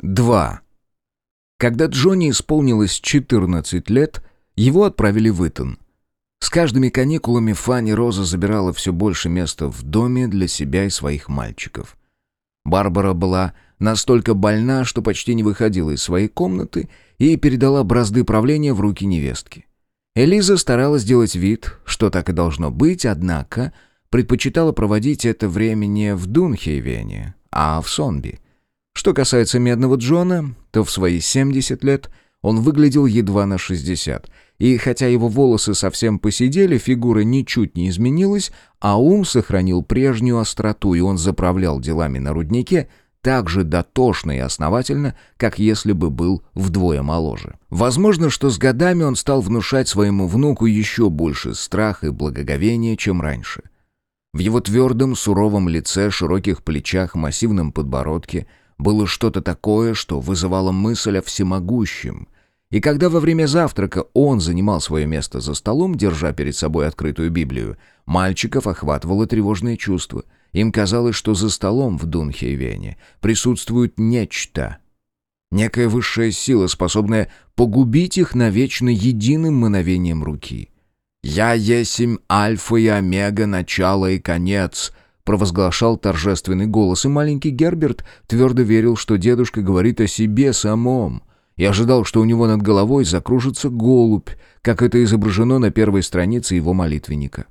2. Когда Джонни исполнилось 14 лет, его отправили в Итон. С каждыми каникулами Фанни Роза забирала все больше места в доме для себя и своих мальчиков. Барбара была настолько больна, что почти не выходила из своей комнаты и передала бразды правления в руки невестки. Элиза старалась сделать вид, что так и должно быть, однако предпочитала проводить это время не в Дунхейвене, а в Сонби – что касается Медного Джона, то в свои 70 лет он выглядел едва на 60, и хотя его волосы совсем посидели, фигура ничуть не изменилась, а ум сохранил прежнюю остроту, и он заправлял делами на руднике так же дотошно и основательно, как если бы был вдвое моложе. Возможно, что с годами он стал внушать своему внуку еще больше страха и благоговения, чем раньше. В его твердом, суровом лице, широких плечах, массивном подбородке – было что-то такое, что вызывало мысль о всемогущем. И когда во время завтрака он занимал свое место за столом, держа перед собой открытую Библию, мальчиков охватывало тревожное чувство. Им казалось, что за столом в Дунхейвене присутствует нечто. Некая высшая сила, способная погубить их навечно единым мановением руки. «Я есмь альфа и омега, начало и конец», провозглашал торжественный голос, и маленький Герберт твердо верил, что дедушка говорит о себе самом, и ожидал, что у него над головой закружится голубь, как это изображено на первой странице его молитвенника.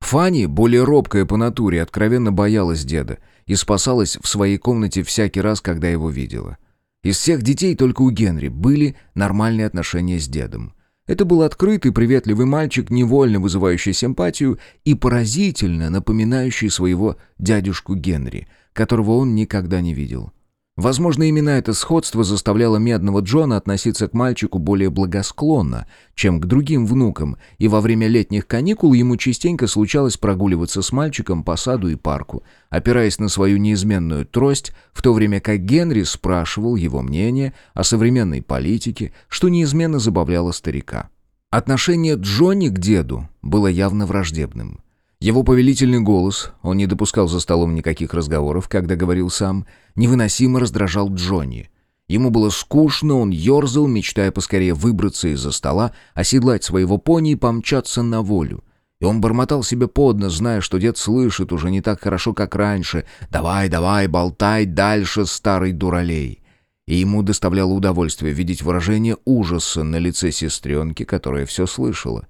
Фанни, более робкая по натуре, откровенно боялась деда и спасалась в своей комнате всякий раз, когда его видела. Из всех детей только у Генри были нормальные отношения с дедом. Это был открытый, приветливый мальчик, невольно вызывающий симпатию и поразительно напоминающий своего дядюшку Генри, которого он никогда не видел. Возможно, именно это сходство заставляло медного Джона относиться к мальчику более благосклонно, чем к другим внукам, и во время летних каникул ему частенько случалось прогуливаться с мальчиком по саду и парку, опираясь на свою неизменную трость, в то время как Генри спрашивал его мнение о современной политике, что неизменно забавляло старика. Отношение Джонни к деду было явно враждебным. Его повелительный голос, он не допускал за столом никаких разговоров, когда говорил сам, невыносимо раздражал Джонни. Ему было скучно, он ерзал, мечтая поскорее выбраться из-за стола, оседлать своего пони и помчаться на волю. И он бормотал себе под нос, зная, что дед слышит уже не так хорошо, как раньше. «Давай, давай, болтай дальше, старый дуралей!» И ему доставляло удовольствие видеть выражение ужаса на лице сестренки, которая все слышала.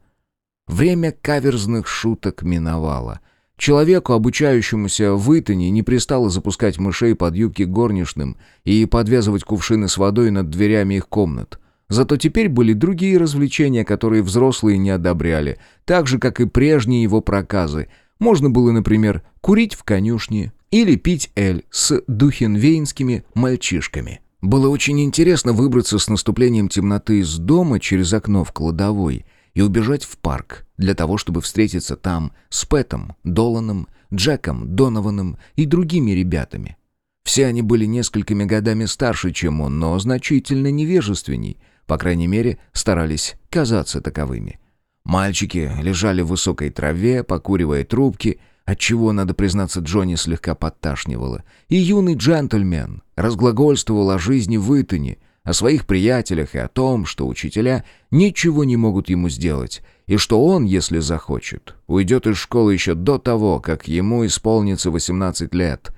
Время каверзных шуток миновало. Человеку, обучающемуся в Итоне, не пристало запускать мышей под юбки горничным и подвязывать кувшины с водой над дверями их комнат. Зато теперь были другие развлечения, которые взрослые не одобряли, так же, как и прежние его проказы. Можно было, например, курить в конюшне или пить эль с духенвейнскими мальчишками. Было очень интересно выбраться с наступлением темноты из дома через окно в кладовой и убежать в парк для того, чтобы встретиться там с Пэтом, Доланом, Джеком, Донованом и другими ребятами. Все они были несколькими годами старше, чем он, но значительно невежественней, по крайней мере, старались казаться таковыми. Мальчики лежали в высокой траве, покуривая трубки, отчего, надо признаться, Джонни слегка подташнивало, и юный джентльмен разглагольствовал о жизни в Итоне, о своих приятелях и о том, что учителя ничего не могут ему сделать, и что он, если захочет, уйдет из школы еще до того, как ему исполнится 18 лет.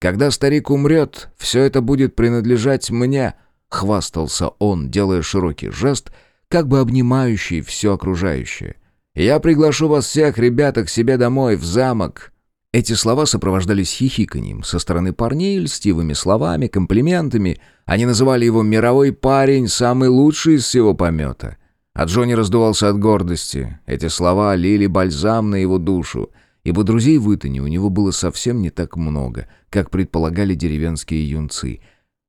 «Когда старик умрет, все это будет принадлежать мне», — хвастался он, делая широкий жест, как бы обнимающий все окружающее. «Я приглашу вас всех, ребята, к себе домой, в замок». Эти слова сопровождались хихиканьем со стороны парней, льстивыми словами, комплиментами. Они называли его «мировой парень», самый лучший из всего помета. А Джонни раздувался от гордости. Эти слова лили бальзам на его душу, ибо друзей в Итоне у него было совсем не так много, как предполагали деревенские юнцы.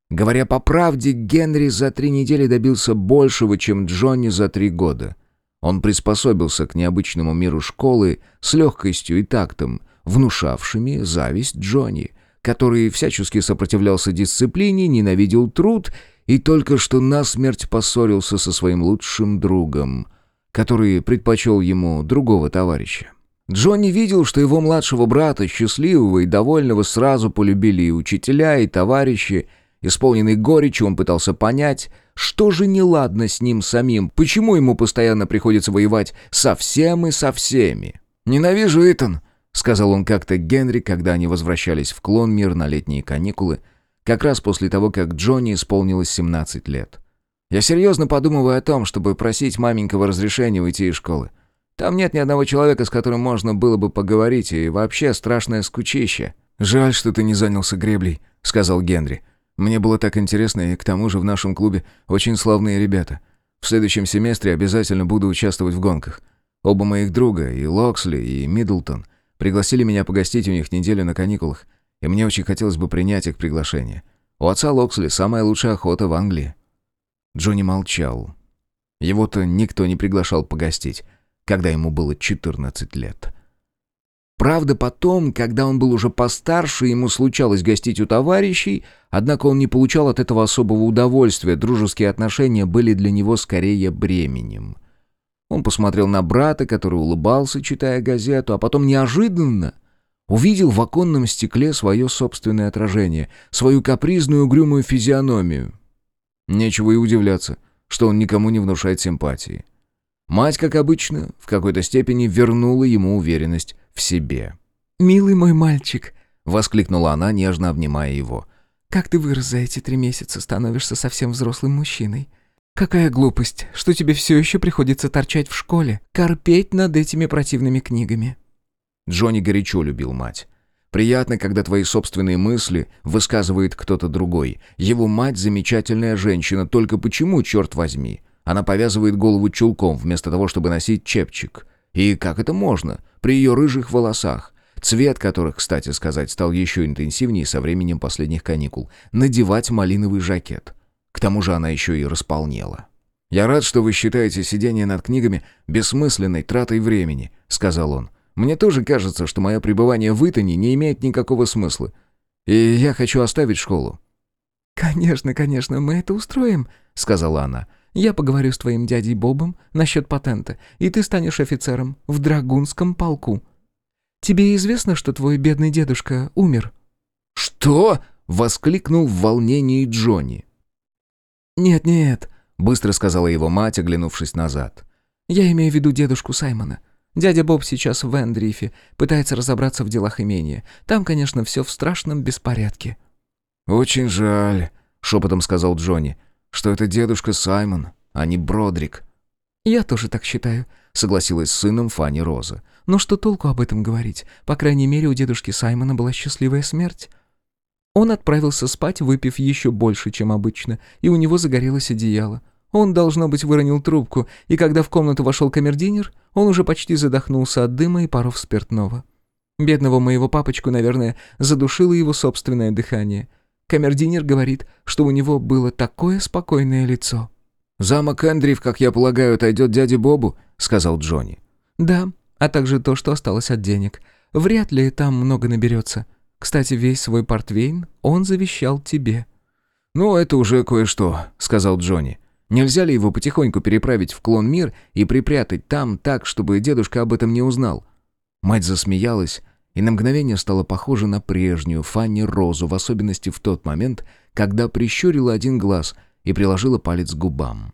Говоря по правде, Генри за три недели добился большего, чем Джонни за три года. Он приспособился к необычному миру школы с легкостью и тактом — внушавшими зависть Джонни, который всячески сопротивлялся дисциплине, ненавидел труд и только что насмерть поссорился со своим лучшим другом, который предпочел ему другого товарища. Джонни видел, что его младшего брата, счастливого и довольного, сразу полюбили и учителя, и товарищи, Исполненный горечи, он пытался понять, что же неладно с ним самим, почему ему постоянно приходится воевать со всем и со всеми. «Ненавижу Итан», — сказал он как-то Генри, когда они возвращались в клон мир на летние каникулы, как раз после того, как Джонни исполнилось 17 лет. «Я серьезно подумываю о том, чтобы просить маменького разрешения уйти из школы. Там нет ни одного человека, с которым можно было бы поговорить, и вообще страшное скучище». «Жаль, что ты не занялся греблей», — сказал Генри. «Мне было так интересно, и к тому же в нашем клубе очень славные ребята. В следующем семестре обязательно буду участвовать в гонках. Оба моих друга, и Локсли, и Миддлтон, пригласили меня погостить у них неделю на каникулах, и мне очень хотелось бы принять их приглашение. У отца Локсли самая лучшая охота в Англии». Джонни молчал. Его-то никто не приглашал погостить, когда ему было 14 лет. Правда, потом, когда он был уже постарше, ему случалось гостить у товарищей, однако он не получал от этого особого удовольствия, дружеские отношения были для него скорее бременем. Он посмотрел на брата, который улыбался, читая газету, а потом неожиданно увидел в оконном стекле свое собственное отражение, свою капризную угрюмую физиономию. Нечего и удивляться, что он никому не внушает симпатии. Мать, как обычно, в какой-то степени вернула ему уверенность в себе. «Милый мой мальчик», — воскликнула она, нежно обнимая его. «Как ты вырос за эти три месяца, становишься совсем взрослым мужчиной. Какая глупость, что тебе все еще приходится торчать в школе, корпеть над этими противными книгами». Джонни горячо любил мать. Приятно, когда твои собственные мысли высказывает кто-то другой. Его мать замечательная женщина, только почему, черт возьми? Она повязывает голову чулком, вместо того, чтобы носить чепчик. И как это можно? При ее рыжих волосах, цвет которых, кстати сказать, стал еще интенсивнее со временем последних каникул, надевать малиновый жакет. К тому же она еще и располнела. «Я рад, что вы считаете сидение над книгами бессмысленной тратой времени», — сказал он. «Мне тоже кажется, что мое пребывание в Итоне не имеет никакого смысла. И я хочу оставить школу». «Конечно, конечно, мы это устроим», — сказала она. Я поговорю с твоим дядей Бобом насчет патента, и ты станешь офицером в драгунском полку. Тебе известно, что твой бедный дедушка умер?» «Что?» — воскликнул в волнении Джонни. «Нет-нет», — быстро сказала его мать, оглянувшись назад. «Я имею в виду дедушку Саймона. Дядя Боб сейчас в Эндрифе, пытается разобраться в делах имения. Там, конечно, все в страшном беспорядке». «Очень жаль», — шепотом сказал Джонни что это дедушка Саймон, а не Бродрик. «Я тоже так считаю», — согласилась с сыном Фанни Роза. «Но что толку об этом говорить? По крайней мере, у дедушки Саймона была счастливая смерть». Он отправился спать, выпив еще больше, чем обычно, и у него загорелось одеяло. Он, должно быть, выронил трубку, и когда в комнату вошел камердинер, он уже почти задохнулся от дыма и паров спиртного. Бедного моего папочку, наверное, задушило его собственное дыхание — Камердинер говорит, что у него было такое спокойное лицо». «Замок Эндриф, как я полагаю, отойдет дяде Бобу», — сказал Джонни. «Да, а также то, что осталось от денег. Вряд ли там много наберется. Кстати, весь свой портвейн он завещал тебе». «Ну, это уже кое-что», — сказал Джонни. «Нельзя ли его потихоньку переправить в клон мир и припрятать там так, чтобы дедушка об этом не узнал?» Мать засмеялась, и на мгновение стала похожа на прежнюю Фанни Розу, в особенности в тот момент, когда прищурила один глаз и приложила палец к губам.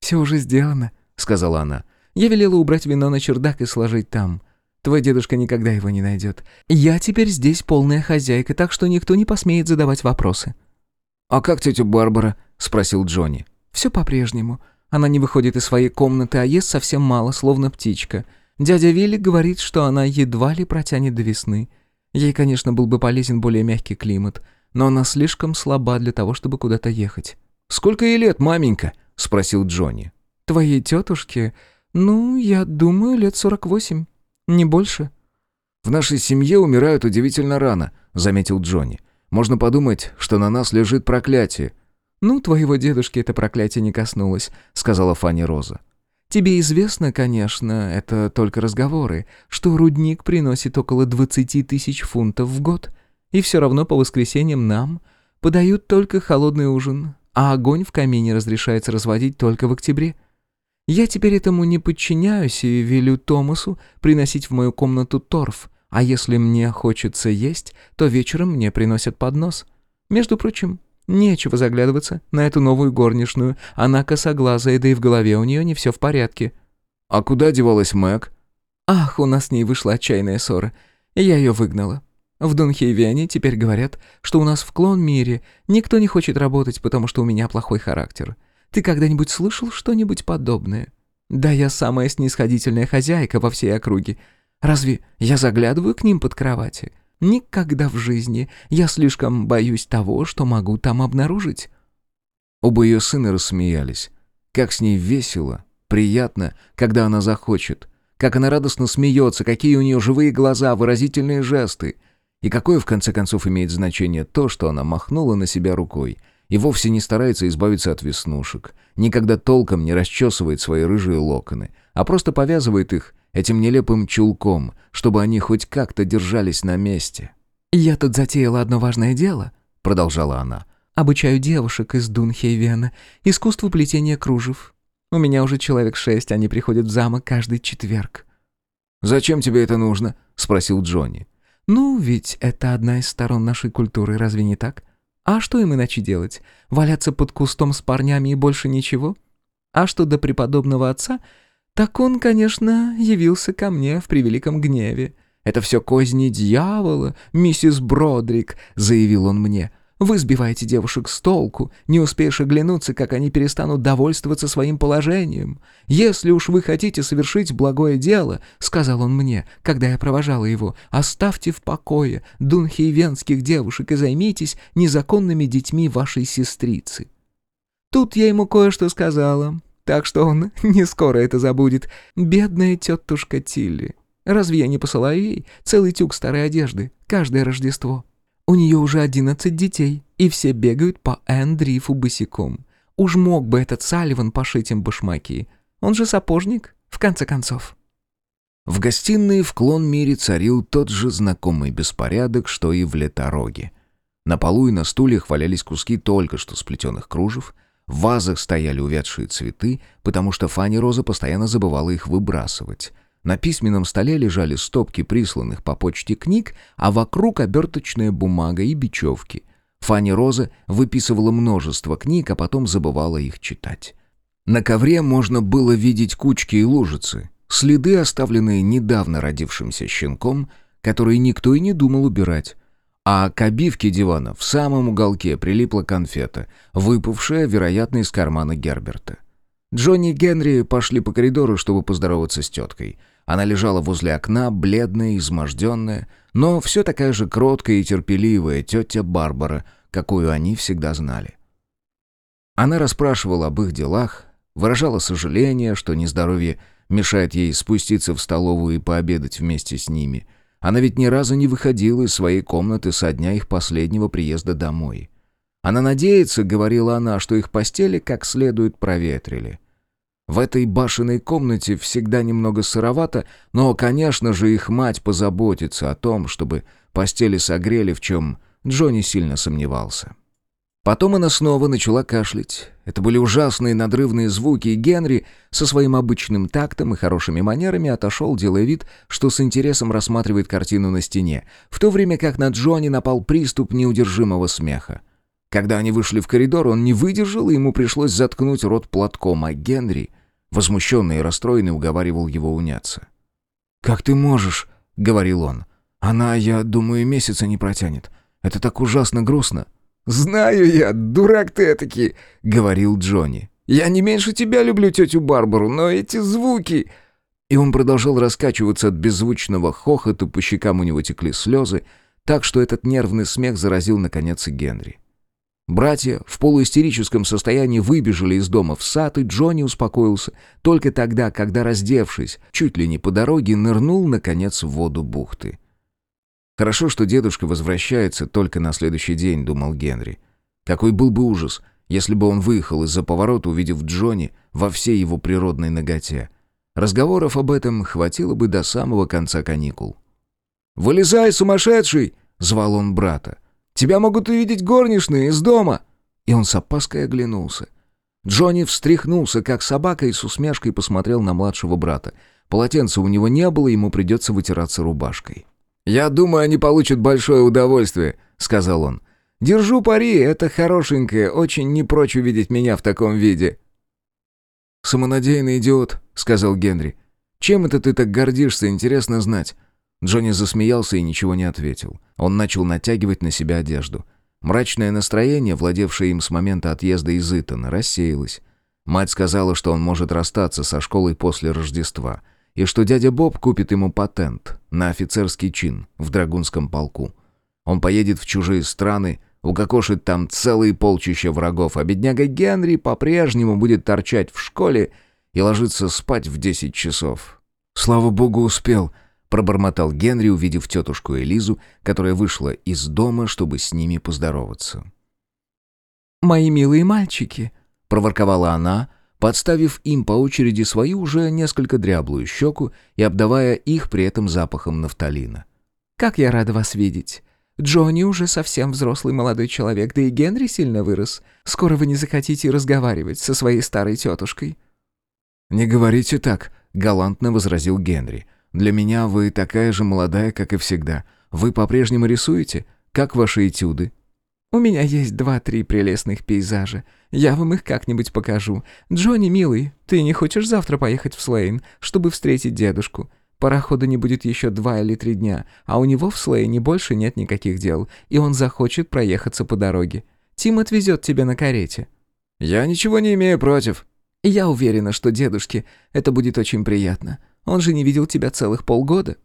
«Все уже сделано», — сказала она. «Я велела убрать вино на чердак и сложить там. Твой дедушка никогда его не найдет. Я теперь здесь полная хозяйка, так что никто не посмеет задавать вопросы». «А как тетя Барбара?» — спросил Джонни. «Все по-прежнему. Она не выходит из своей комнаты, а ест совсем мало, словно птичка. Дядя Вилли говорит, что она едва ли протянет до весны. Ей, конечно, был бы полезен более мягкий климат, но она слишком слаба для того, чтобы куда-то ехать. «Сколько ей лет, маменька?» — спросил Джонни. «Твоей тетушке? Ну, я думаю, лет сорок восемь. Не больше». «В нашей семье умирают удивительно рано», — заметил Джонни. «Можно подумать, что на нас лежит проклятие». «Ну, твоего дедушки это проклятие не коснулось», — сказала Фанни Роза. Тебе известно, конечно, это только разговоры, что рудник приносит около 20 тысяч фунтов в год, и все равно по воскресеньям нам подают только холодный ужин, а огонь в камине разрешается разводить только в октябре. Я теперь этому не подчиняюсь и велю Томасу приносить в мою комнату торф, а если мне хочется есть, то вечером мне приносят поднос. Между прочим, Нечего заглядываться на эту новую горничную. Она косоглазая, да и в голове у нее не все в порядке». «А куда девалась Мэг?» «Ах, у нас с ней вышла отчаянная ссора. Я ее выгнала. В Дунхейвене теперь говорят, что у нас в клон-мире никто не хочет работать, потому что у меня плохой характер. Ты когда-нибудь слышал что-нибудь подобное? Да я самая снисходительная хозяйка во всей округе. Разве я заглядываю к ним под кровати? Никогда в жизни. Я слишком боюсь того, что могу там обнаружить». Оба ее сына рассмеялись. Как с ней весело, приятно, когда она захочет. Как она радостно смеется, какие у нее живые глаза, выразительные жесты — и какое в конце концов имеет значение то, что она махнула на себя рукой и вовсе не старается избавиться от веснушек, никогда толком не расчесывает свои рыжие локоны, а просто повязывает их этим нелепым чулком, чтобы они хоть как-то держались на месте. «Я тут затеяла одно важное дело», — продолжала она. «Обучаю девушек из Дунхейвена искусству плетения кружев. У меня уже человек шесть, они приходят в замок каждый четверг». «Зачем тебе это нужно?» — спросил Джонни. «Ну, ведь это одна из сторон нашей культуры, разве не так? А что им иначе делать? Валяться под кустом с парнями и больше ничего? А что до преподобного отца, так он, конечно, явился ко мне в превеликом гневе. «Это все козни дьявола, миссис Бродрик», — заявил он мне. Вы сбиваете девушек с толку, не успеешь оглянуться, как они перестанут довольствоваться своим положением. Если уж вы хотите совершить благое дело, — сказал он мне, когда я провожала его, — оставьте в покое дунхейвенских девушек и займитесь незаконными детьми вашей сестрицы. Тут я ему кое-что сказала, так что он не скоро это забудет. Бедная тетушка Тилли. Разве я не посылаю ей целый тюк старой одежды каждое Рождество?» У нее уже одиннадцать детей, и все бегают по Эндрифу босиком. Уж мог бы этот Салливан пошить им башмаки. Он же сапожник, в конце концов». В гостиной в клон мире царил тот же знакомый беспорядок, что и в летороге. На полу и на стульях валялись куски только что сплетенных кружев, в вазах стояли увядшие цветы, потому что Фанни Роза постоянно забывала их выбрасывать. На письменном столе лежали стопки присланных по почте книг, а вокруг оберточная бумага и бечевки. Фанни Роза выписывала множество книг, а потом забывала их читать. На ковре можно было видеть кучки и лужицы, следы, оставленные недавно родившимся щенком, которые никто и не думал убирать. А к обивке дивана в самом уголке прилипла конфета, выпавшая, вероятно, из кармана Герберта. Джонни и Генри пошли по коридору, чтобы поздороваться с теткой — она лежала возле окна, бледная, изможденная, но все такая же кроткая и терпеливая тетя Барбара, какую они всегда знали. Она расспрашивала об их делах, выражала сожаление, что нездоровье мешает ей спуститься в столовую и пообедать вместе с ними. Она ведь ни разу не выходила из своей комнаты со дня их последнего приезда домой. Она надеется, говорила она, что их постели как следует проветрили. В этой башенной комнате всегда немного сыровато, но, конечно же, их мать позаботится о том, чтобы постели согрели, в чем Джонни сильно сомневался. Потом она снова начала кашлять. Это были ужасные надрывные звуки, и Генри со своим обычным тактом и хорошими манерами отошел, делая вид, что с интересом рассматривает картину на стене, в то время как на Джонни напал приступ неудержимого смеха. Когда они вышли в коридор, он не выдержал, и ему пришлось заткнуть рот платком, а Генри Возмущенный и расстроенный уговаривал его уняться. «Как ты можешь?» — говорил он. «Она, я думаю, месяца не протянет. Это так ужасно грустно». «Знаю я, дурак ты этакий», — говорил Джонни. «Я не меньше тебя люблю тетю Барбару, но эти звуки...» И он продолжал раскачиваться от беззвучного хохота, по щекам у него текли слезы, так что этот нервный смех заразил, наконец, и Генри. Братья в полуистерическом состоянии выбежали из дома в сад, и Джонни успокоился только тогда, когда, раздевшись, чуть ли не по дороге, нырнул, наконец, в воду бухты. «Хорошо, что дедушка возвращается только на следующий день», — думал Генри. «Какой был бы ужас, если бы он выехал из-за поворота, увидев Джонни во всей его природной ноготе. Разговоров об этом хватило бы до самого конца каникул». «Вылезай, сумасшедший!» — звал он брата. Тебя могут увидеть горничные из дома!» И он с опаской оглянулся. Джонни встряхнулся, как собака, и с усмешкой посмотрел на младшего брата. Полотенца у него не было, ему придется вытираться рубашкой. «Я думаю, они получат большое удовольствие», — сказал он. Держу пари, это хорошенькая, очень не прочь увидеть меня в таком виде». «Самонадеянный идиот», — сказал Генри. «Чем это ты так гордишься, интересно знать?» Джонни засмеялся и ничего не ответил. Он начал натягивать на себя одежду. Мрачное настроение, владевшее им с момента отъезда из Итона, рассеялось. Мать сказала, что он может расстаться со школой после Рождества, и что дядя Боб купит ему патент на офицерский чин в Драгунском полку. Он поедет в чужие страны, укокошит там целые полчища врагов, а бедняга Генри по-прежнему будет торчать в школе и ложиться спать в десять часов. «Слава богу, успел», — пробормотал Генри, увидев тетушку Элизу, которая вышла из дома, чтобы с ними поздороваться. «Мои милые мальчики», — проворковала она, подставив им по очереди свою уже несколько дряблую щеку и обдавая их при этом запахом нафталина. «Как я рада вас видеть! Джонни уже совсем взрослый молодой человек, да и Генри сильно вырос. Скоро вы не захотите разговаривать со своей старой тетушкой». «Не говорите так», — галантно возразил Генри. «Для меня вы такая же молодая, как и всегда. Вы по-прежнему рисуете? Как ваши этюды?» «У меня есть два-три прелестных пейзажа. Я вам их как-нибудь покажу. Джонни, милый, ты не хочешь завтра поехать в Слейн, чтобы встретить дедушку? Парохода не будет еще два или три дня, а у него в Слейне больше нет никаких дел, и он захочет проехаться по дороге. Тим отвезет тебя на карете». «Я ничего не имею против». «Я уверена, что дедушке это будет очень приятно. Он же не видел тебя целых полгода».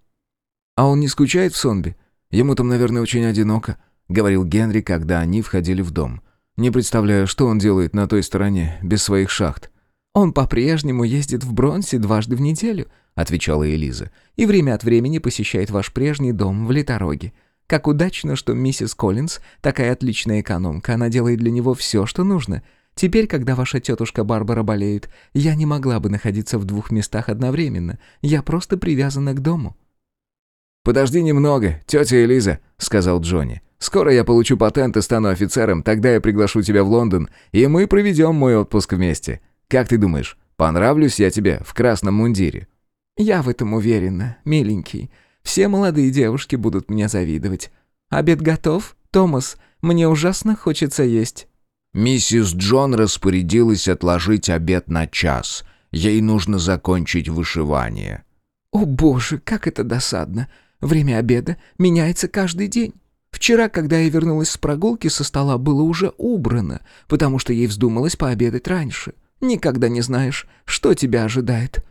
«А он не скучает в Сонбе? Ему там, наверное, очень одиноко», — говорил Генри, когда они входили в дом. «Не представляю, что он делает на той стороне, без своих шахт». «Он по-прежнему ездит в Бронсе дважды в неделю», — отвечала Элиза, «и время от времени посещает ваш прежний дом в Литороге. Как удачно, что миссис Коллинз такая отличная экономка, она делает для него все, что нужно. Теперь, когда ваша тетушка Барбара болеет, я не могла бы находиться в двух местах одновременно. Я просто привязана к дому». «Подожди немного, тетя Элиза», — сказал Джонни. «Скоро я получу патент и стану офицером, тогда я приглашу тебя в Лондон, и мы проведем мой отпуск вместе. Как ты думаешь, понравлюсь я тебе в красном мундире?» «Я в этом уверена, миленький. Все молодые девушки будут мне завидовать. Обед готов, Томас? Мне ужасно хочется есть». Миссис Джон распорядилась отложить обед на час. Ей нужно закончить вышивание. «О боже, как это досадно! Время обеда меняется каждый день. Вчера, когда я вернулась с прогулки, со стола было уже убрано, потому что ей вздумалось пообедать раньше. Никогда не знаешь, что тебя ожидает».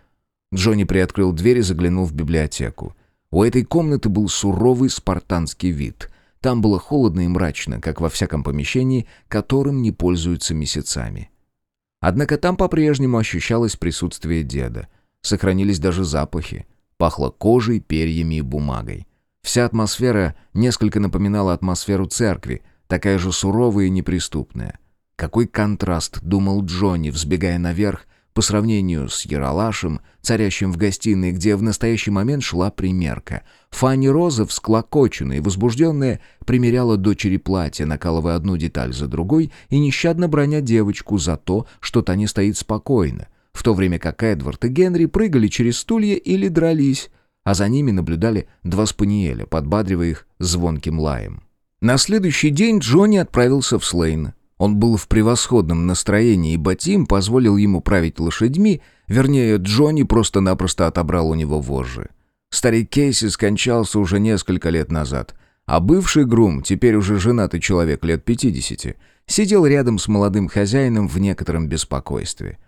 Джонни приоткрыл дверь и заглянул в библиотеку. У этой комнаты был суровый спартанский вид. Там было холодно и мрачно, как во всяком помещении, которым не пользуются месяцами. Однако там по-прежнему ощущалось присутствие деда. Сохранились даже запахи. Пахло кожей, перьями и бумагой. Вся атмосфера несколько напоминала атмосферу церкви, такая же суровая и неприступная. Какой контраст, думал Джонни, взбегая наверх, по сравнению с Яралашем, царящим в гостиной, где в настоящий момент шла примерка. Фанни Роза, всклокоченная и возбужденная, примеряла дочери платье, накалывая одну деталь за другой и нещадно броня девочку за то, что та не стоит спокойно, в то время как Эдвард и Генри прыгали через стулья или дрались, а за ними наблюдали два спаниеля, подбадривая их звонким лаем. На следующий день Джонни отправился в Слейн. Он был в превосходном настроении, и Батим позволил ему править лошадьми, вернее, Джонни просто-напросто отобрал у него вожжи. Старик Кейси скончался уже несколько лет назад, а бывший грум, теперь уже женатый человек лет 50, сидел рядом с молодым хозяином в некотором беспокойстве.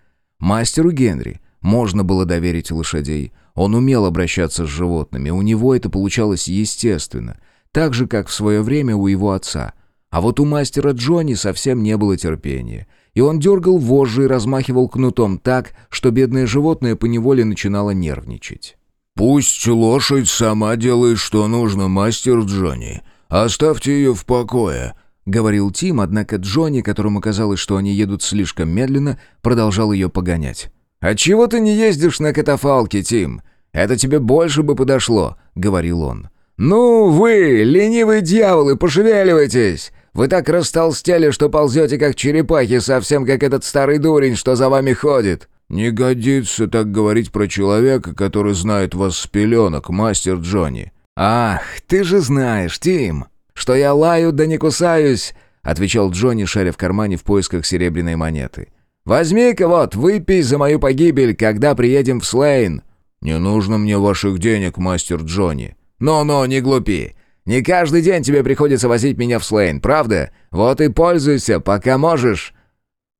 Мастеру Генри можно было доверить лошадей. Он умел обращаться с животными, у него это получалось естественно, так же, как в свое время у его отца – а вот у мастера Джонни совсем не было терпения. И он дергал вожжи и размахивал кнутом так, что бедное животное поневоле начинало нервничать. «Пусть лошадь сама делает, что нужно, мастер Джонни. Оставьте ее в покое», — говорил Тим, однако Джонни, которому казалось, что они едут слишком медленно, продолжал ее погонять. «Отчего ты не ездишь на катафалке, Тим? Это тебе больше бы подошло», — говорил он. «Ну, вы, ленивые дьяволы, пошевеливайтесь! Вы так растолстели, что ползете как черепахи, совсем как этот старый дурень, что за вами ходит». «Не годится так говорить про человека, который знает вас с пеленок, мастер Джонни». «Ах, ты же знаешь, Тим, что я лаю да не кусаюсь, отвечал Джонни, шаря в кармане в поисках серебряной монеты. «Возьми-ка вот, выпей за мою погибель, когда приедем в Слейн». «Не нужно мне ваших денег, мастер Джонни». «Ну-ну, не глупи. Не каждый день тебе приходится возить меня в Слейн, правда? Вот и пользуйся, пока можешь».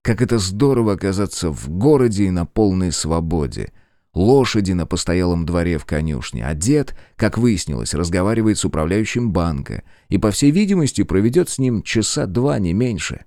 Как это здорово оказаться в городе и на полной свободе. Лошади на постоялом дворе в конюшне, а дед, как выяснилось, разговаривает с управляющим банка и, по всей видимости, проведет с ним часа два, не меньше.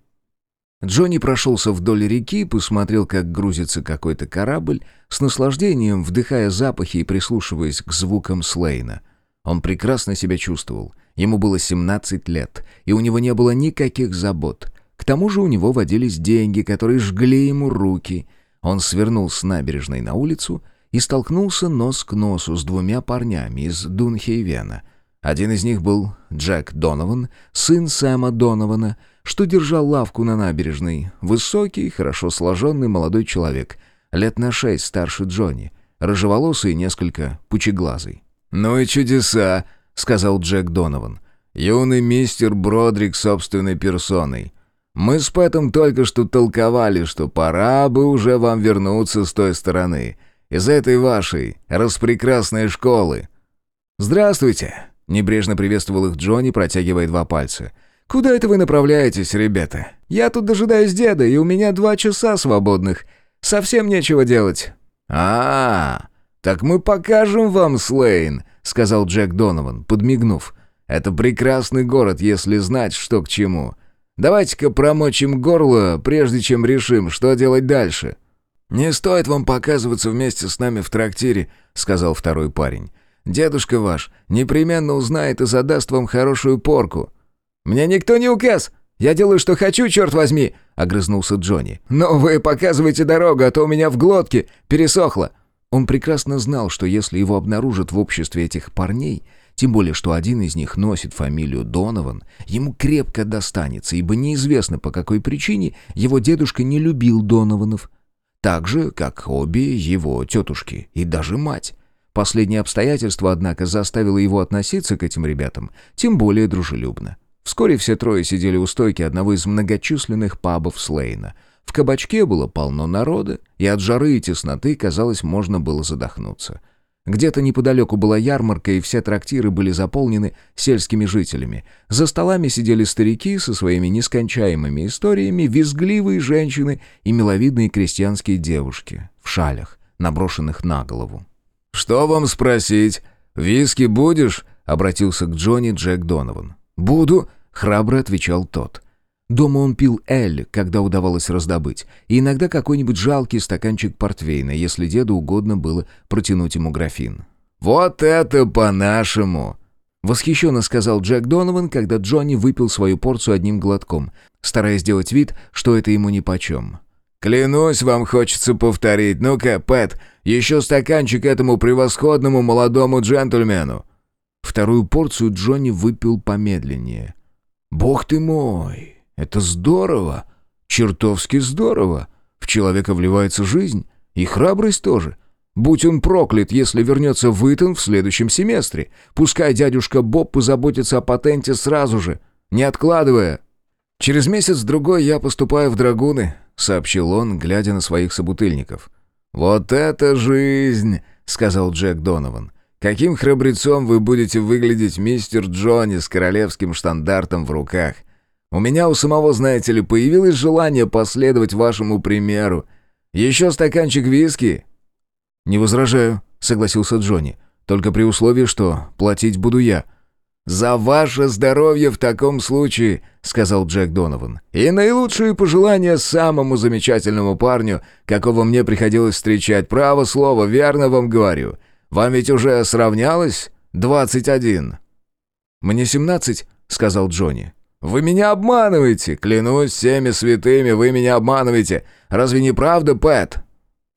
Джонни прошелся вдоль реки, посмотрел, как грузится какой-то корабль, с наслаждением вдыхая запахи и прислушиваясь к звукам Слейна. Он прекрасно себя чувствовал. Ему было 17 лет, и у него не было никаких забот. К тому же у него водились деньги, которые жгли ему руки. Он свернул с набережной на улицу и столкнулся нос к носу с двумя парнями из Дунхейвена. Один из них был Джек Донован, сын Сэма Донована, что держал лавку на набережной. Высокий, хорошо сложенный молодой человек, лет на шесть старше Джонни, рыжеволосый и несколько пучеглазый. «Ну и чудеса», — сказал Джек Донован. «Юный мистер Бродрик собственной персоной. Мы с Пэтом только что толковали, что пора бы уже вам вернуться с той стороны, из этой вашей распрекрасной школы». «Здравствуйте», — небрежно приветствовал их Джонни, протягивая два пальца. «Куда это вы направляетесь, ребята? Я тут дожидаюсь деда, и у меня два часа свободных. Совсем нечего делать». «А, -а, -а так мы покажем вам Слейн», — сказал Джек Донован, подмигнув. «Это прекрасный город, если знать, что к чему. Давайте-ка промочим горло, прежде чем решим, что делать дальше». «Не стоит вам показываться вместе с нами в трактире», — сказал второй парень. «Дедушка ваш непременно узнает и задаст вам хорошую порку». «Мне никто не указ! Я делаю, что хочу, черт возьми!» — огрызнулся Джонни. «Но вы показываете дорогу, а то у меня в глотке пересохло». Он прекрасно знал, что если его обнаружат в обществе этих парней, тем более, что один из них носит фамилию Донован, ему крепко достанется, ибо неизвестно по какой причине его дедушка не любил Донованов, так же, как обе его тетушки и даже мать. Последнее обстоятельство, однако, заставило его относиться к этим ребятам тем более дружелюбно. Вскоре все трое сидели у стойки одного из многочисленных пабов Слейна. В кабачке было полно народа, и от жары и тесноты, казалось, можно было задохнуться. Где-то неподалеку была ярмарка, и все трактиры были заполнены сельскими жителями. За столами сидели старики со своими нескончаемыми историями, визгливые женщины и миловидные крестьянские девушки в шалях, наброшенных на голову. «Что вам спросить? Виски будешь?» — обратился к Джонни Джек Донован. «Буду», — храбро отвечал тот. Дома он пил эль, когда удавалось раздобыть, и иногда какой-нибудь жалкий стаканчик портвейна, если деду угодно было протянуть ему графин. «Вот это по-нашему!» Восхищенно сказал Джек Донован, когда Джонни выпил свою порцию одним глотком, стараясь сделать вид, что это ему нипочем. «Клянусь, вам хочется повторить. Ну-ка, Пэт, еще стаканчик этому превосходному молодому джентльмену!» Вторую порцию Джонни выпил помедленнее. «Бог ты мой! Это здорово! Чертовски здорово! В человека вливается жизнь, и храбрость тоже. Будь он проклят, если вернется в Итон в следующем семестре. Пускай дядюшка Боб позаботится о патенте сразу же, не откладывая. Через месяц-другой я поступаю в драгуны», — сообщил он, глядя на своих собутыльников. «Вот это жизнь!» — сказал Джек Донован. Каким храбрецом вы будете выглядеть, мистер Джонни, с королевским штандартом в руках? У меня у самого, знаете ли, появилось желание последовать вашему примеру. Еще стаканчик виски?» «Не возражаю», — согласился Джонни. «Только при условии, что платить буду я». «За ваше здоровье в таком случае», — сказал Джек Донован. «И наилучшие пожелания самому замечательному парню, какого мне приходилось встречать. Право слово, верно вам говорю. Вам ведь уже сравнялось двадцать один?» «Мне семнадцать», — сказал Джонни. «Вы меня обманываете! Клянусь всеми святыми, вы меня обманываете! Разве не правда, Пэт?»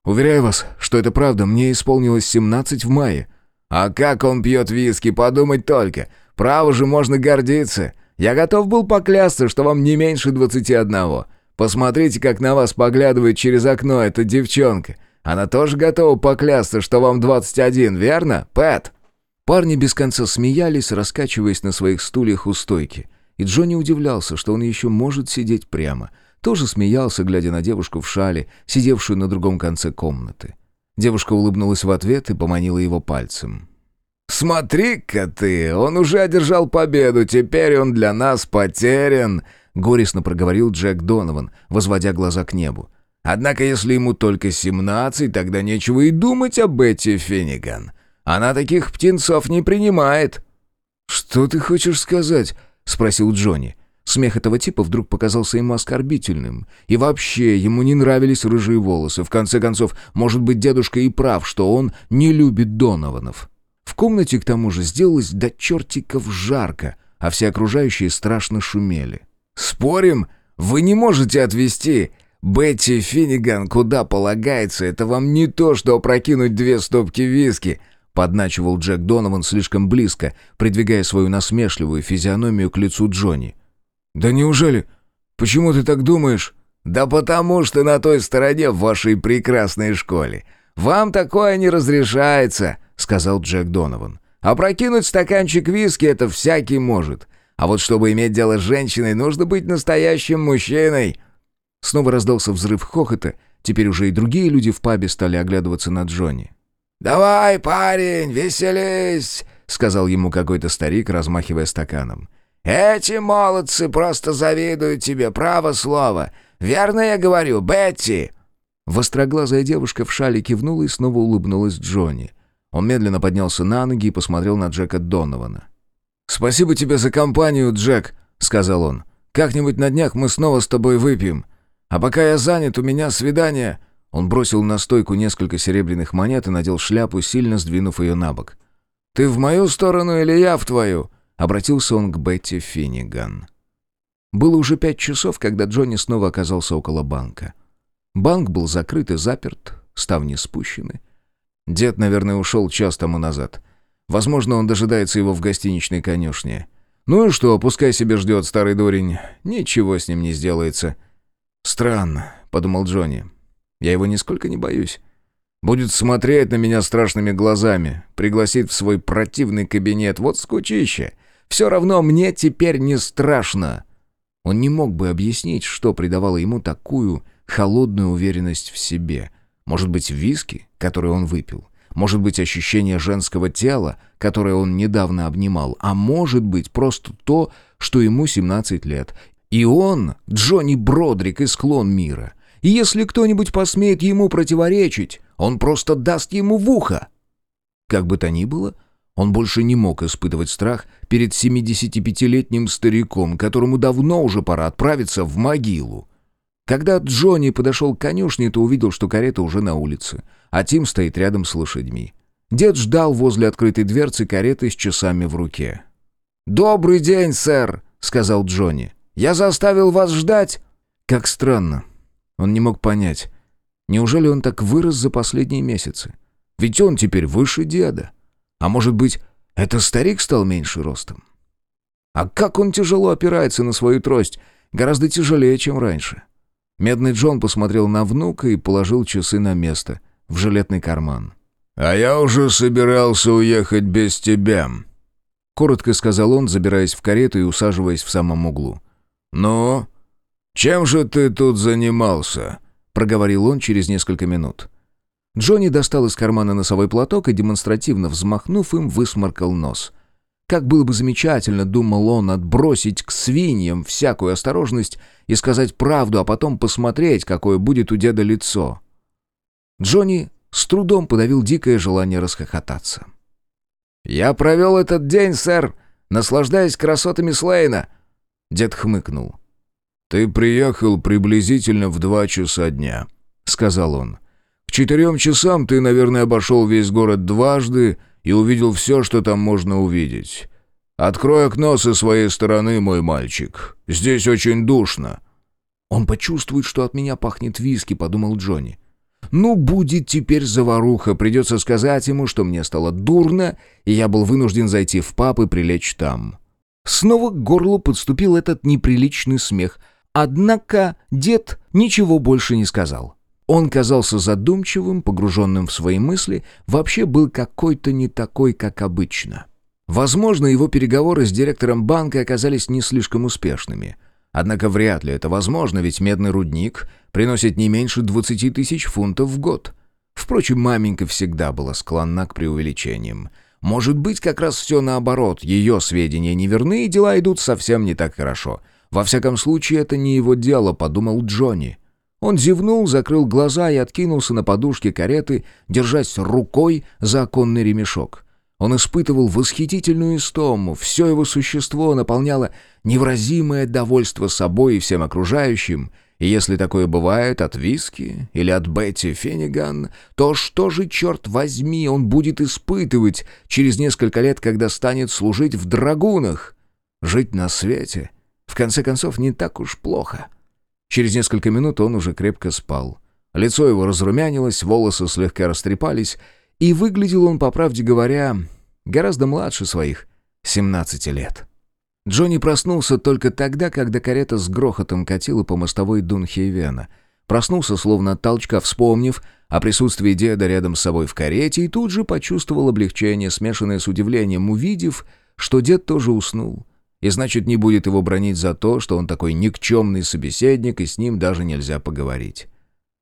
«Уверяю вас, что это правда. Мне исполнилось семнадцать в мае». «А как он пьет виски, подумать только! Право же можно гордиться! Я готов был поклясться, что вам не меньше двадцати одного. Посмотрите, как на вас поглядывает через окно эта девчонка. Она тоже готова поклясться, что вам 21, верно, Пэт?» Парни без конца смеялись, раскачиваясь на своих стульях у стойки. И Джонни удивлялся, что он еще может сидеть прямо. Тоже смеялся, глядя на девушку в шале, сидевшую на другом конце комнаты. Девушка улыбнулась в ответ и поманила его пальцем. «Смотри-ка ты, он уже одержал победу, теперь он для нас потерян», — горестно проговорил Джек Донован, возводя глаза к небу. «Однако, если ему только семнадцать, тогда нечего и думать о Бетти Финниган. Она таких птенцов не принимает». «Что ты хочешь сказать?» — спросил Джонни. Смех этого типа вдруг показался ему оскорбительным. И вообще, ему не нравились рыжие волосы. В конце концов, может быть, дедушка и прав, что он не любит Донованов. В комнате, к тому же, сделалось до чертиков жарко, а все окружающие страшно шумели. «Спорим, вы не можете отвезти Бетти Финниган куда полагается. Это вам не то, что опрокинуть две стопки виски», подначивал Джек Донован слишком близко, придвигая свою насмешливую физиономию к лицу Джонни. «Да неужели? Почему ты так думаешь?» «Да потому что на той стороне в вашей прекрасной школе. Вам такое не разрешается», — сказал Джек Донован. «Опрокинуть стаканчик виски — это всякий может. А вот чтобы иметь дело с женщиной, нужно быть настоящим мужчиной». Снова раздался взрыв хохота. Теперь уже и другие люди в пабе стали оглядываться на Джонни. «Давай, парень, веселись!» — сказал ему какой-то старик, размахивая стаканом. «Эти молодцы просто завидуют тебе, право слово. Верно я говорю, Бетти?» Востроглазая девушка в шале кивнула и снова улыбнулась Джонни. Он медленно поднялся на ноги и посмотрел на Джека Донована. «Спасибо тебе за компанию, Джек», — сказал он. «Как-нибудь на днях мы снова с тобой выпьем. А пока я занят, у меня свидание...» Он бросил на стойку несколько серебряных монет и надел шляпу, сильно сдвинув ее на бок. «Ты в мою сторону или я в твою?» Обратился он к Бетти Финниган. Было уже пять часов, когда Джонни снова оказался около банка. Банк был закрыт и заперт, ставни спущены. Дед, наверное, ушел час тому назад. Возможно, он дожидается его в гостиничной конюшне. Ну и что, пускай себе ждет старый дурень. Ничего с ним не сделается. «Странно», — подумал Джонни. «Я его нисколько не боюсь. Будет смотреть на меня страшными глазами, пригласит в свой противный кабинет. Вот скучище. Все равно мне теперь не страшно». Он не мог бы объяснить, что придавало ему такую холодную уверенность в себе. Может быть, виски, который он выпил. Может быть, ощущение женского тела, которое он недавно обнимал. А может быть, просто то, что ему 17 лет. И он, Джонни Бродрик из «Склон мира». И если кто-нибудь посмеет ему противоречить, он просто даст ему в ухо. Как бы то ни было, он больше не мог испытывать страх перед 75-летним стариком, которому давно уже пора отправиться в могилу. Когда Джонни подошел к конюшне, то увидел, что карета уже на улице, а Тим стоит рядом с лошадьми. Дед ждал возле открытой дверцы кареты с часами в руке. «Добрый день, сэр», — сказал Джонни. «Я заставил вас ждать?» Как странно. Он не мог понять. Неужели он так вырос за последние месяцы? Ведь он теперь выше деда. А может быть, это старик стал меньше ростом? А как он тяжело опирается на свою трость, гораздо тяжелее, чем раньше. Медный Джон посмотрел на внука и положил часы на место, в жилетный карман. «А я уже собирался уехать без тебя», — коротко сказал он, забираясь в карету и усаживаясь в самом углу. «Ну, чем же ты тут занимался?» — проговорил он через несколько минут. Джонни достал из кармана носовой платок и, демонстративно взмахнув им, высморкал нос. Как было бы замечательно, думал он, отбросить к свиньям всякую осторожность и сказать правду, а потом посмотреть, какое будет у деда лицо. Джонни с трудом подавил дикое желание расхохотаться. «Я провел этот день, сэр, наслаждаясь красотами Слейна!» Дед хмыкнул. «Ты приехал приблизительно в два часа дня», — сказал он четырем часам ты, наверное, обошел весь город дважды и увидел все, что там можно увидеть. Открой окно со своей стороны, мой мальчик. Здесь очень душно». «Он почувствует, что от меня пахнет виски», — подумал Джонни. «Ну, будет теперь заваруха. Придется сказать ему, что мне стало дурно, и я был вынужден зайти в паб и прилечь там». Снова к горлу подступил этот неприличный смех. Однако дед ничего больше не сказал. Он казался задумчивым, погруженным в свои мысли, вообще был какой-то не такой, как обычно. Возможно, его переговоры с директором банка оказались не слишком успешными. Однако вряд ли это возможно, ведь медный рудник приносит не меньше 20 тысяч фунтов в год. Впрочем, маменька всегда была склонна к преувеличениям. Может быть, как раз все наоборот, ее сведения неверны, и дела идут совсем не так хорошо. Во всяком случае, это не его дело, подумал Джонни. Он зевнул, закрыл глаза и откинулся на подушке кареты, держась рукой за оконный ремешок. Он испытывал восхитительную истому, все его существо наполняло невыразимое довольство собой и всем окружающим, и если такое бывает от виски или от Бетти Фениган, то что же, черт возьми, он будет испытывать через несколько лет, когда станет служить в драгунах? Жить на свете, в конце концов, не так уж плохо. Через несколько минут он уже крепко спал. Лицо его разрумянилось, волосы слегка растрепались, и выглядел он, по правде говоря, гораздо младше своих 17 лет. Джонни проснулся только тогда, когда карета с грохотом катила по мостовой Дунхейвена. Проснулся, словно от толчка, вспомнив о присутствии деда рядом с собой в карете, и тут же почувствовал облегчение, смешанное с удивлением, увидев, что дед тоже уснул. И значит, не будет его бронить за то, что он такой никчемный собеседник, и с ним даже нельзя поговорить.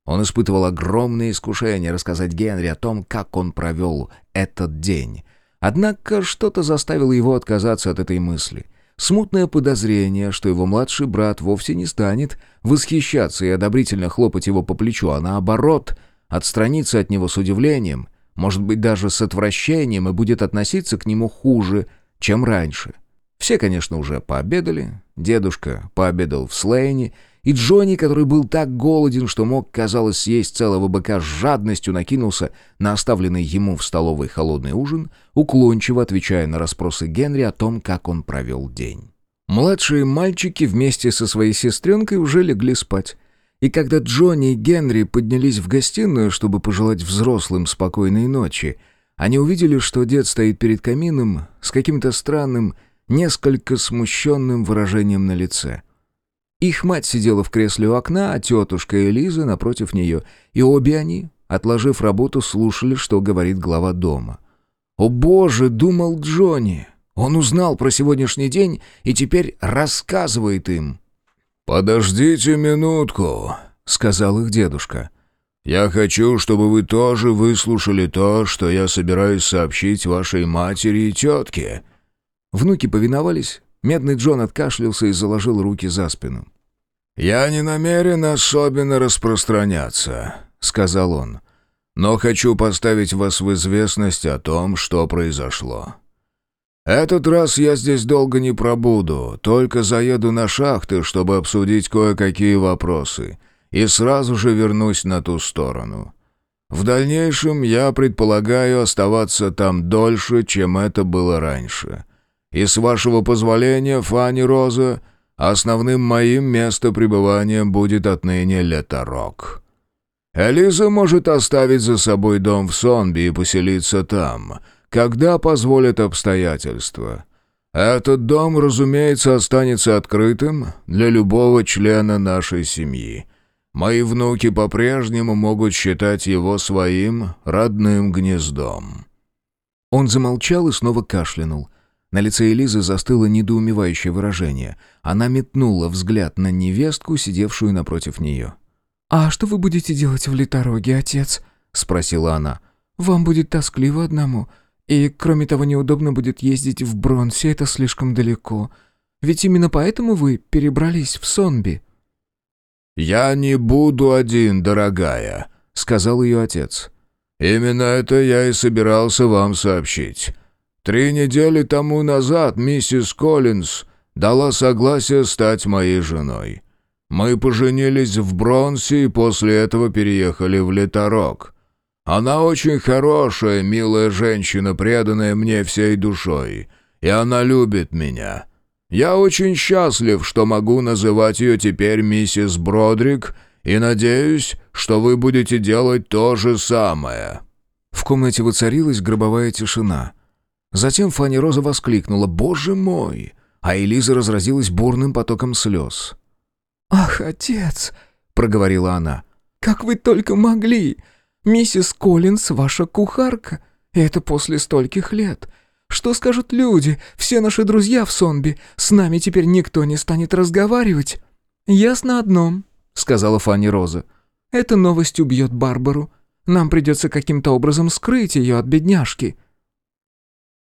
Он испытывал огромное искушение рассказать Генри о том, как он провел этот день. Однако что-то заставило его отказаться от этой мысли — Смутное подозрение, что его младший брат вовсе не станет восхищаться и одобрительно хлопать его по плечу, а наоборот, отстраниться от него с удивлением, может быть, даже с отвращением и будет относиться к нему хуже, чем раньше. Все, конечно, уже пообедали, дедушка пообедал в Слейне, и Джонни, который был так голоден, что мог, казалось, съесть целого быка с жадностью, накинулся на оставленный ему в столовой холодный ужин, уклончиво отвечая на расспросы Генри о том, как он провел день. Младшие мальчики вместе со своей сестренкой уже легли спать. И когда Джонни и Генри поднялись в гостиную, чтобы пожелать взрослым спокойной ночи, они увидели, что дед стоит перед камином с каким-то странным, несколько смущенным выражением на лице — их мать сидела в кресле у окна, а тетушка Элиза напротив нее, и обе они, отложив работу, слушали, что говорит глава дома. «О боже!» — думал Джонни. Он узнал про сегодняшний день и теперь рассказывает им. «Подождите минутку», — сказал их дедушка. «Я хочу, чтобы вы тоже выслушали то, что я собираюсь сообщить вашей матери и тетке». Внуки повиновались, Медный Джон откашлялся и заложил руки за спину. «Я не намерен особенно распространяться», — сказал он. «Но хочу поставить вас в известность о том, что произошло. Этот раз я здесь долго не пробуду, только заеду на шахты, чтобы обсудить кое-какие вопросы, и сразу же вернусь на ту сторону. В дальнейшем я предполагаю оставаться там дольше, чем это было раньше». И с вашего позволения, Фанни Роза, основным моим местопребыванием будет отныне Леторок. Элиза может оставить за собой дом в Сонби и поселиться там, когда позволят обстоятельства. Этот дом, разумеется, останется открытым для любого члена нашей семьи. Мои внуки по-прежнему могут считать его своим родным гнездом». Он замолчал и снова кашлянул — на лице Элизы застыло недоумевающее выражение. Она метнула взгляд на невестку, сидевшую напротив нее. «А что вы будете делать в Литороге, отец?» — спросила она. «Вам будет тоскливо одному, и, кроме того, неудобно будет ездить в Бронсе, это слишком далеко. Ведь именно поэтому вы перебрались в Сонби». «Я не буду один, дорогая», — сказал ее отец. «Именно это я и собирался вам сообщить. Три недели тому назад миссис Коллинз дала согласие стать моей женой. Мы поженились в Бронсе и после этого переехали в Леторок. Она очень хорошая, милая женщина, преданная мне всей душой, и она любит меня. Я очень счастлив, что могу называть ее теперь миссис Бродрик, и надеюсь, что вы будете делать то же самое». В комнате воцарилась гробовая тишина — Затем Фанни Роза воскликнула «Боже мой!», а Элиза разразилась бурным потоком слез. «Ах, отец!» — проговорила она. «Как вы только могли! Миссис Коллинс ваша кухарка, и это после стольких лет. Что скажут люди? Все наши друзья в Сонби. С нами теперь никто не станет разговаривать». «Ясно одно», — сказала Фанни Роза. «Эта новость убьет Барбару. Нам придется каким-то образом скрыть ее от бедняжки».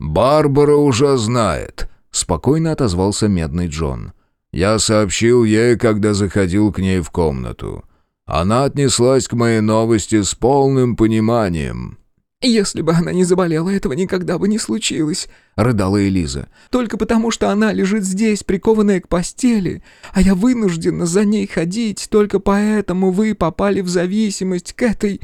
«Барбара уже знает», — спокойно отозвался Медный Джон. «Я сообщил ей, когда заходил к ней в комнату. Она отнеслась к моей новости с полным пониманием». «Если бы она не заболела, этого никогда бы не случилось», — рыдала Элиза. «Только потому, что она лежит здесь, прикованная к постели, а я вынуждена за ней ходить, только поэтому вы попали в зависимость к этой...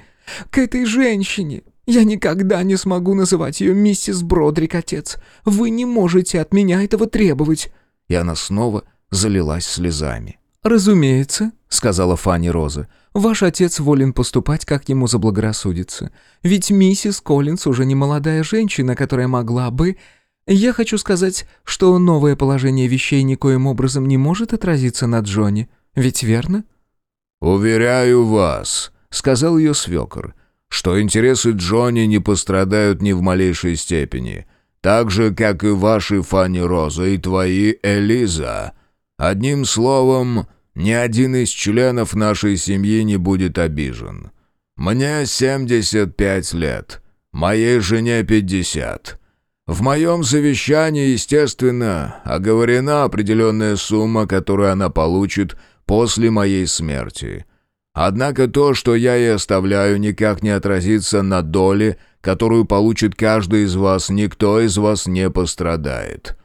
к этой женщине. Я никогда не смогу называть ее миссис Бродрик, отец. Вы не можете от меня этого требовать». И она снова залилась слезами. «Разумеется», — сказала Фанни Роза. Ваш отец волен поступать, как ему заблагорассудится. Ведь миссис Коллинз уже не молодая женщина, которая могла бы... Я хочу сказать, что новое положение вещей никоим образом не может отразиться на Джонни. Ведь верно?» «Уверяю вас», — сказал ее свекор, «что интересы Джонни не пострадают ни в малейшей степени, так же, как и ваши Фанни Роза и твои Элиза. Одним словом, ни один из членов нашей семьи не будет обижен. Мне 75 лет, моей жене 50. В моем завещании, естественно, оговорена определенная сумма, которую она получит после моей смерти. Однако то, что я ей оставляю, никак не отразится на доле, которую получит каждый из вас, никто из вас не пострадает.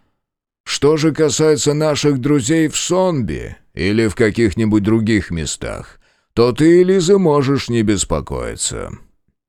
Что же касается наших друзей в Сонби, или в каких-нибудь других местах, то ты, Лиза, можешь не беспокоиться.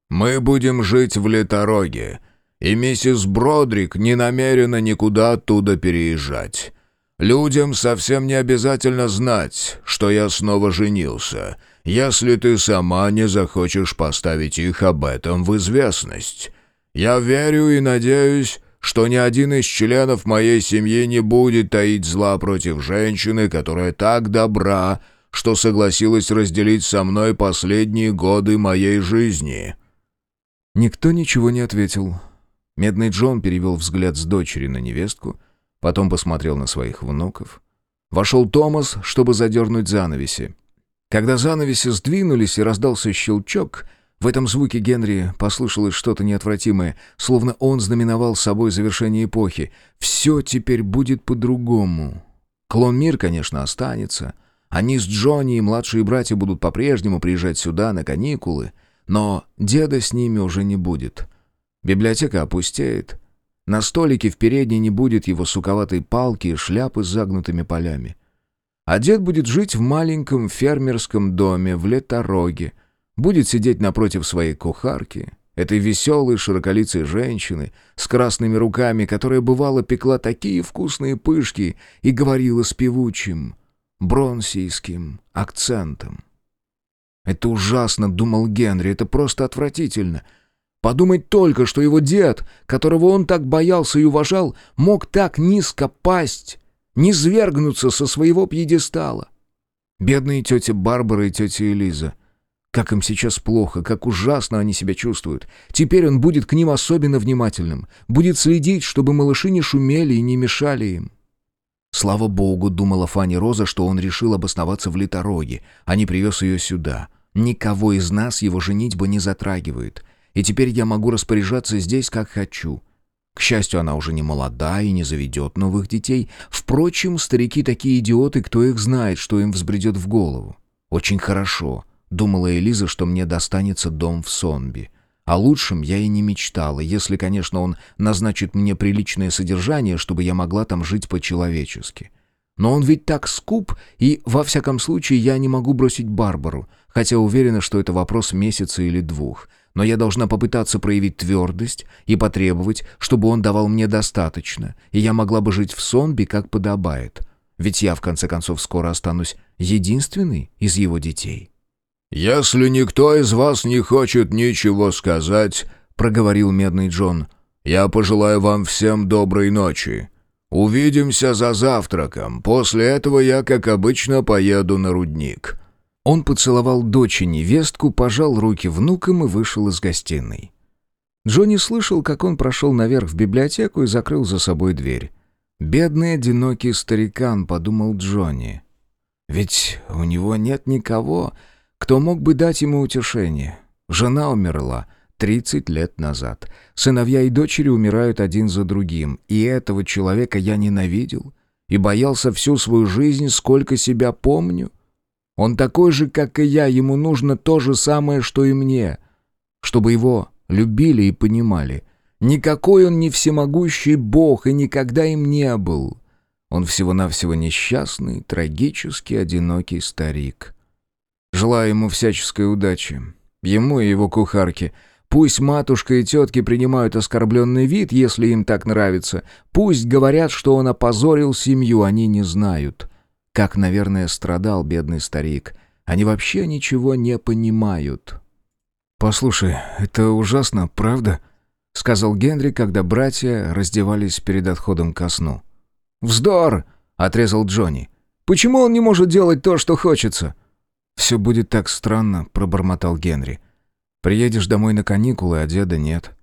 Мы будем жить в Летороге, и миссис Бродрик не намерена никуда оттуда переезжать. Людям совсем не обязательно знать, что я снова женился, если ты сама не захочешь поставить их об этом в известность. Я верю и надеюсь, что ни один из членов моей семьи не будет таить зла против женщины, которая так добра, что согласилась разделить со мной последние годы моей жизни». Никто ничего не ответил. Медный Джон перевел взгляд с дочери на невестку, потом посмотрел на своих внуков. Вошел Томас, чтобы задернуть занавеси. Когда занавеси сдвинулись и раздался щелчок, в этом звуке Генри послышалось что-то неотвратимое, словно он знаменовал собой завершение эпохи. Все теперь будет по-другому. Клон Мир, конечно, останется. Они с Джонни и младшие братья будут по-прежнему приезжать сюда на каникулы, но деда с ними уже не будет. Библиотека опустеет. На столике в передней не будет его суковатой палки и шляпы с загнутыми полями. А дед будет жить в маленьком фермерском доме в Летороге — Будет сидеть напротив своей кухарки, этой веселой широколицей женщины с красными руками, которая бывало пекла такие вкусные пышки и говорила с певучим, бронсийским акцентом. «Это ужасно», — думал Генри, — «это просто отвратительно». Подумать только, что его дед, которого он так боялся и уважал, мог так низко пасть, не свергнуться со своего пьедестала. Бедные тетя Барбара и тетя Элиза — как им сейчас плохо, как ужасно они себя чувствуют. Теперь он будет к ним особенно внимательным, будет следить, чтобы малыши не шумели и не мешали им. Слава богу, думала Фанни Роза, что он решил обосноваться в Литороге, а не привез ее сюда. Никого из нас его женитьба не затрагивает. И теперь я могу распоряжаться здесь, как хочу. К счастью, она уже не молода и не заведет новых детей. Впрочем, старики такие идиоты, кто их знает, что им взбредет в голову. Очень хорошо. Думала Элиза, что мне достанется дом в Сонби. О лучшем я и не мечтала, если, конечно, он назначит мне приличное содержание, чтобы я могла там жить по-человечески. Но он ведь так скуп, и, во всяком случае, я не могу бросить Барбару, хотя уверена, что это вопрос месяца или двух. Но я должна попытаться проявить твердость и потребовать, чтобы он давал мне достаточно, и я могла бы жить в Сонби, как подобает. Ведь я, в конце концов, скоро останусь единственной из его детей». «Если никто из вас не хочет ничего сказать», — проговорил Медный Джон, — «я пожелаю вам всем доброй ночи. Увидимся за завтраком. После этого я, как обычно, поеду на рудник». Он поцеловал дочь и невестку, пожал руки внукам и вышел из гостиной. Джонни слышал, как он прошел наверх в библиотеку и закрыл за собой дверь. «Бедный одинокий старикан», — подумал Джонни. «Ведь у него нет никого, кто мог бы дать ему утешение. Жена умерла 30 лет назад. Сыновья и дочери умирают один за другим. И этого человека я ненавидел и боялся всю свою жизнь, сколько себя помню. Он такой же, как и я, ему нужно то же самое, что и мне, чтобы его любили и понимали. Никакой он не всемогущий бог и никогда им не был. Он всего-навсего несчастный, трагически одинокий старик. Желаю ему всяческой удачи. Ему и его кухарке. Пусть матушка и тетки принимают оскорбленный вид, если им так нравится. Пусть говорят, что он опозорил семью, они не знают. Как, наверное, страдал бедный старик. Они вообще ничего не понимают. «Послушай, это ужасно, правда?» — сказал Генри, когда братья раздевались перед отходом ко сну. «Вздор!» — отрезал Джонни. «Почему он не может делать то, что хочется?» «Все будет так странно», — пробормотал Генри. «Приедешь домой на каникулы, а деда нет.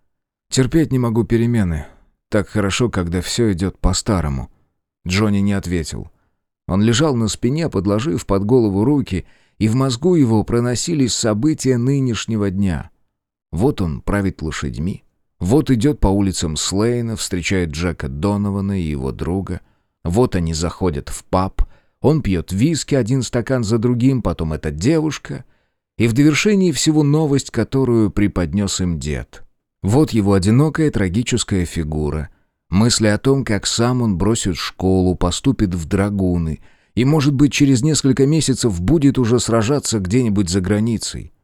Терпеть не могу перемены. Так хорошо, когда все идет по-старому». Джонни не ответил. Он лежал на спине, подложив под голову руки, и в мозгу его проносились события нынешнего дня. Вот он правит лошадьми. Вот идет по улицам Слейна, встречает Джека Донована и его друга. Вот они заходят в паб. Он пьет виски один стакан за другим, потом эта девушка. И в довершении всего новость, которую преподнес им дед. Вот его одинокая трагическая фигура — Мысли о том, как сам он бросит школу, поступит в драгуны и, может быть, через несколько месяцев будет уже сражаться где-нибудь за границей.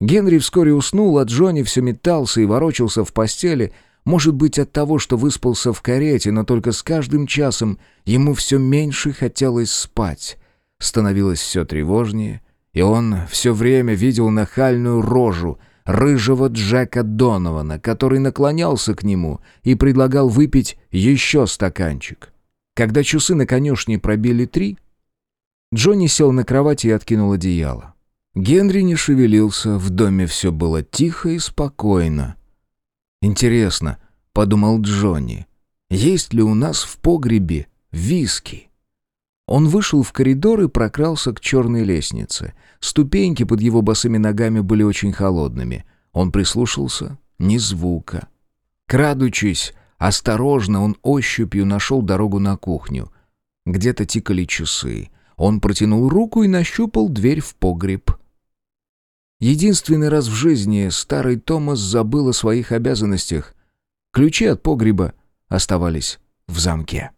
Генри вскоре уснул, а Джонни все метался и ворочался в постели, может быть, от того, что выспался в карете, но только с каждым часом ему все меньше хотелось спать. Становилось все тревожнее, и он все время видел нахальную рожу — рыжего Джека Донована, который наклонялся к нему и предлагал выпить еще стаканчик. Когда часы на конюшне пробили три, Джонни сел на кровати и откинул одеяло. Генри не шевелился, в доме все было тихо и спокойно. «Интересно», — подумал Джонни, — «есть ли у нас в погребе виски?» Он вышел в коридор и прокрался к черной лестнице. Ступеньки под его босыми ногами были очень холодными. Он прислушался. Ни звука. Крадучись, осторожно он ощупью нашел дорогу на кухню. Где-то тикали часы. Он протянул руку и нащупал дверь в погреб. Единственный раз в жизни старый Томас забыл о своих обязанностях. Ключи от погреба оставались в замке.